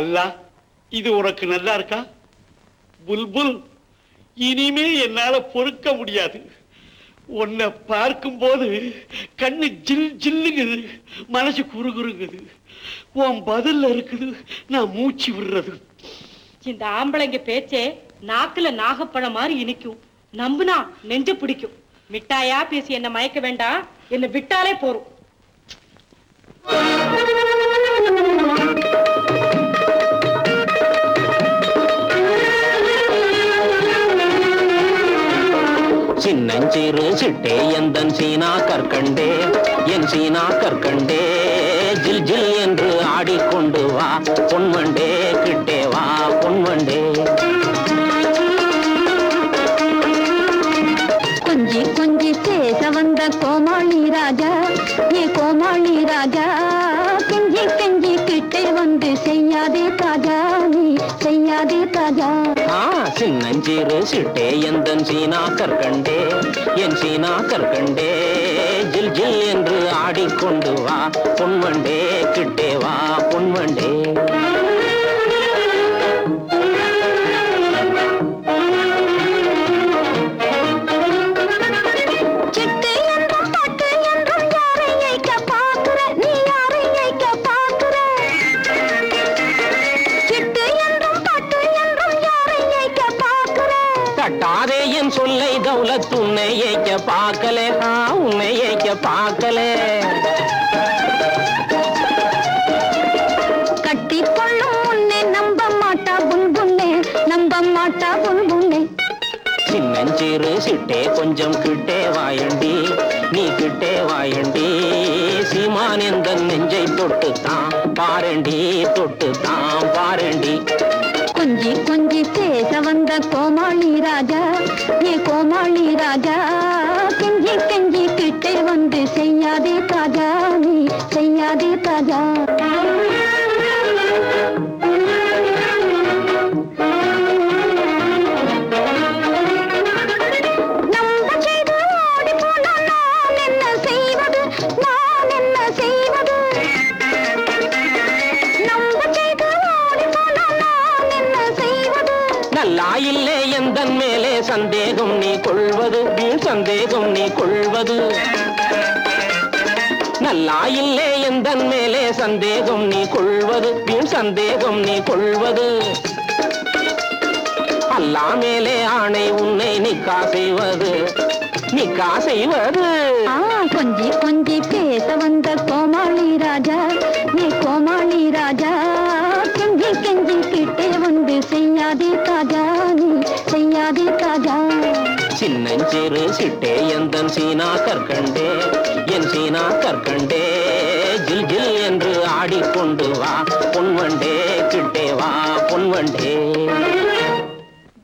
அல்லா இது உனக்கு நல்லா இருக்கா? புல்புல் இனிமே என்னால பொறுக்க முடியாது. உன்னை பார்க்கும்போது கண்ணு ஜில் ஜில்லுங்குது மனசு குறுகுறுங்குது. உன் பதில் இருக்குது நான் மூச்சு விடுறது. இந்த ஆம்பளைங்க பேச்சே நாக்குல நாகப்பழம் மாதிரி இனிக்கும். நம்புனா நெஞ்ச பிடிக்கும். மிட்டாயா பேசி என்ன மயக்க வேண்டாம். என்ன விட்டாலே போறோம் சின்னஞ்சிறு சிட்டே எந்தன் சீனா கற்கண்டே என் சீனா கற்கண்டே. ஜில் ஜில் என்று ஆடிக்கொண்டு வா பொன்வண்டே கிட்டே வா பொன்வண்டே. கொஞ்சி கொஞ்சி பேச வந்த கோமாளி ராஜா ஏ கோமாளி ராஜா கெஞ்சி கெஞ்சி கிட்டே வந்து செய்யாதே தாஜா நீ செய்யாதே தாஜா. சின்னஞ்சிறு சிட்டே எந்தன் சீனா கற்கண்டே என் சீனா கற்கண்டே ஜில் ஜில் என்று ஆடிக்கொண்டு வா. பொன்வண்டே கிட்டே வா. பொன்வண்டே என் சொல்லை தௌலத் உன்னை ஏய்க்க பார்க்கலே. ஆ உன்னை ஏய்க்க பார்க்கலே. கட்டிக்கொள்ளும் முன்னே நம்ப மாட்டா புல்புண்ணே நம்ப மாட்டா புல்புண்ணே சின்னஞ்சிறு சிட்டே கொஞ்சம் கிட்டே வாயண்டி நீ கிட்டே வாயண்டி. சீமான் எந்த நெஞ்சை தொட்டு தான் பாரண்டி தொட்டு தான் பாரண்டி. கொஞ்சி கொஞ்சி பேச வந்த கோமாளி ராஜா ஏ கோமாளி ராஜா கெஞ்சி கெஞ்சி கிட்டே வந்து செய்யாதே காஜா. நல்லாயில்லே நல்லா எந்தன் மேலே சந்தேகம் நீ கொள்வது? வீண் சந்தேகம் நீ கொள்வது? நல்லாயில்லே எந்தன் மேலே சந்தேகம் நீ கொள்வது? வீண் சந்தேகம் நீ கொள்வது? அல்லா மேலே ஆணை உன்னை நிக்கா செய்வது. நிக்கா செய்வது. கொஞ்சி கொஞ்சி பேச வந்த கோமாளி ராஜா நீ கோமாளி ராஜா. கெஞ்சி கெஞ்சி கிட்டே வந்து செய்யாதே செய்யாதே தாஜா சின்னஞ்சிறு சிட்டே எந்தன் சீனா கற்கண்டே? என் சீனா கற்கண்டே ஜில் ஜில் என்று ஆடிக்கொண்டு வா பொன்வண்டே கிட்டே வா பொன்வண்டே.